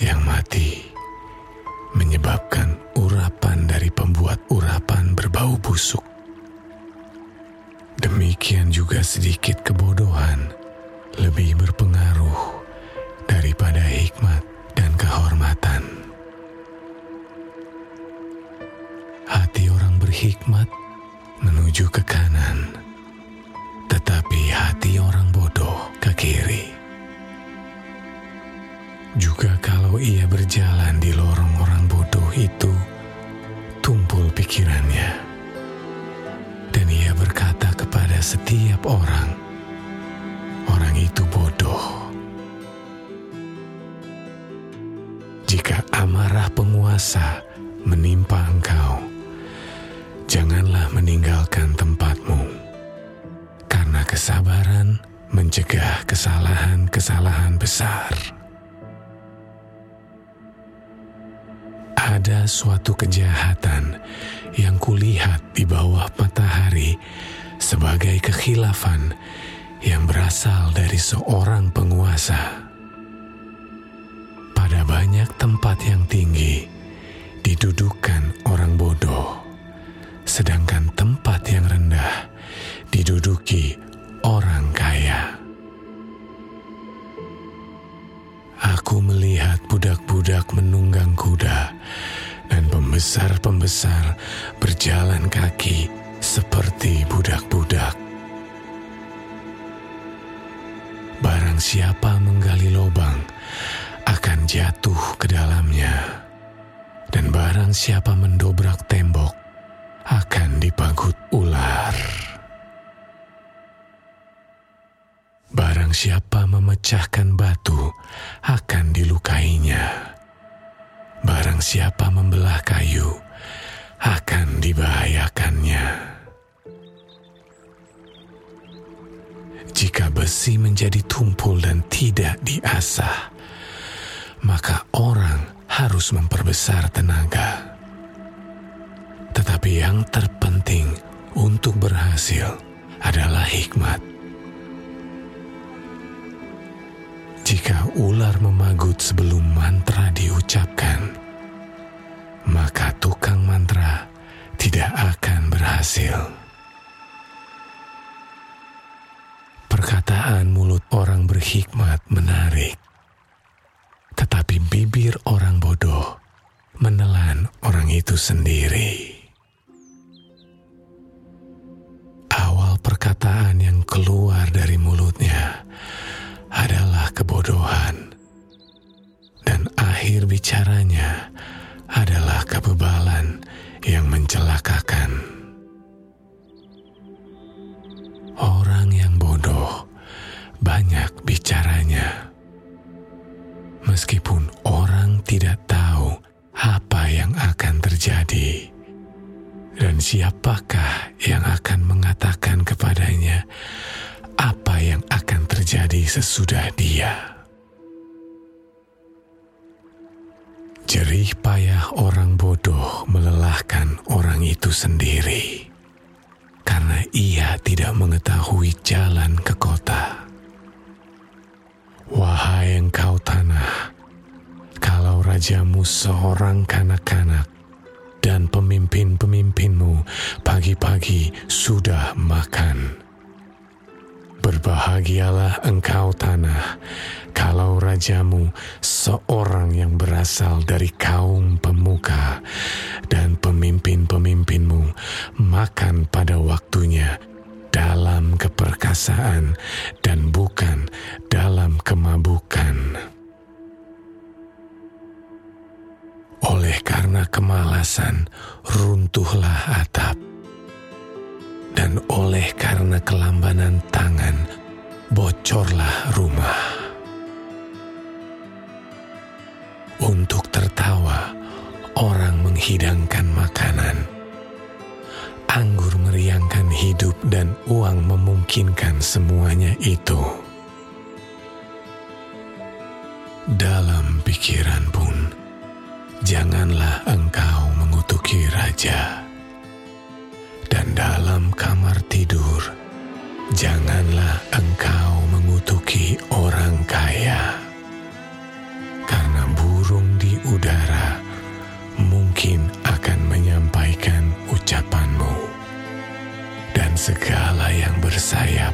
yang mati menyebabkan urapan dari pembuat urapan berbau busuk. Demikian juga sedikit kebodohan lebih berpengaruh daripada hikmat dan kehormatan. Hati orang berhikmat menuju ke kanan, tetapi hati orang bodoh ke kiri. Juga kalau ia berjalan di lorong orang bodoh itu, tumpul pikirannya. Dan ia berkata kepada setiap orang, orang itu bodoh. Jika amarah penguasa menimpa engkau, janganlah meninggalkan tempatmu, karena kesabaran mencegah kesalahan-kesalahan besar. Ada suatu kejahatan yang kulihat di bawah matahari sebagai kekhilafan yang berasal dari seorang penguasa. Pada banyak tempat yang tinggi Aku melihat budak-budak menunggang kuda dan pembesar-pembesar berjalan kaki seperti budak-budak. Barang siapa menggali lubang akan jatuh ke dalamnya, dan barang siapa mendobrak tembok akan dipagut ular. Siapa memecahkan batu akan dilukainya. Barang siapa membelah kayu akan dibahayakannya. Jika besi menjadi tumpul dan tidak diasah, maka orang harus memperbesar tenaga. Tetapi yang terpenting untuk berhasil adalah hikmat. Ular memagut sebelum mantra diucapkan, maka tukang mantra tidak akan berhasil. Perkataan mulut orang berhikmat menarik, tetapi bibir orang bodoh menelan orang itu sendiri. Awal perkataan yang keluar dari mulutnya adalah kebodohan, bicaranya adalah kebebalan yang mencelakakan. Orang yang bodoh banyak bicaranya, meskipun orang tidak tahu apa yang akan terjadi. Dan siapakah yang akan mengatakan kepadanya apa yang akan terjadi sesudah dia. Jerih payah orang bodoh melelahkan orang itu sendiri karena ia tidak mengetahui jalan ke kota. Wahai engkau tanah, kalau rajamu seorang kanak-kanak dan pemimpin-pemimpinmu pagi-pagi sudah makan Berbahagialah engkau tanah, kalau rajamu seorang yang berasal dari kaum pemuka dan pemimpin-pemimpinmu makan pada waktunya dalam keperkasaan dan bukan dalam kemabukan. Oleh karena kemalasan, runtuhlah atap dan oleh karena kelambanan tangan, bocorlah rumah. Untuk tertawa, orang menghidangkan makanan. Anggur meriangkan hidup dan uang memungkinkan semuanya itu. Dalam pikiran pun, janganlah engkau mengutuki raja dalam kamar tidur, janganlah engkau mengutuki orang kaya, karena burung di udara mungkin akan menyampaikan ucapanmu, dan segala yang bersayap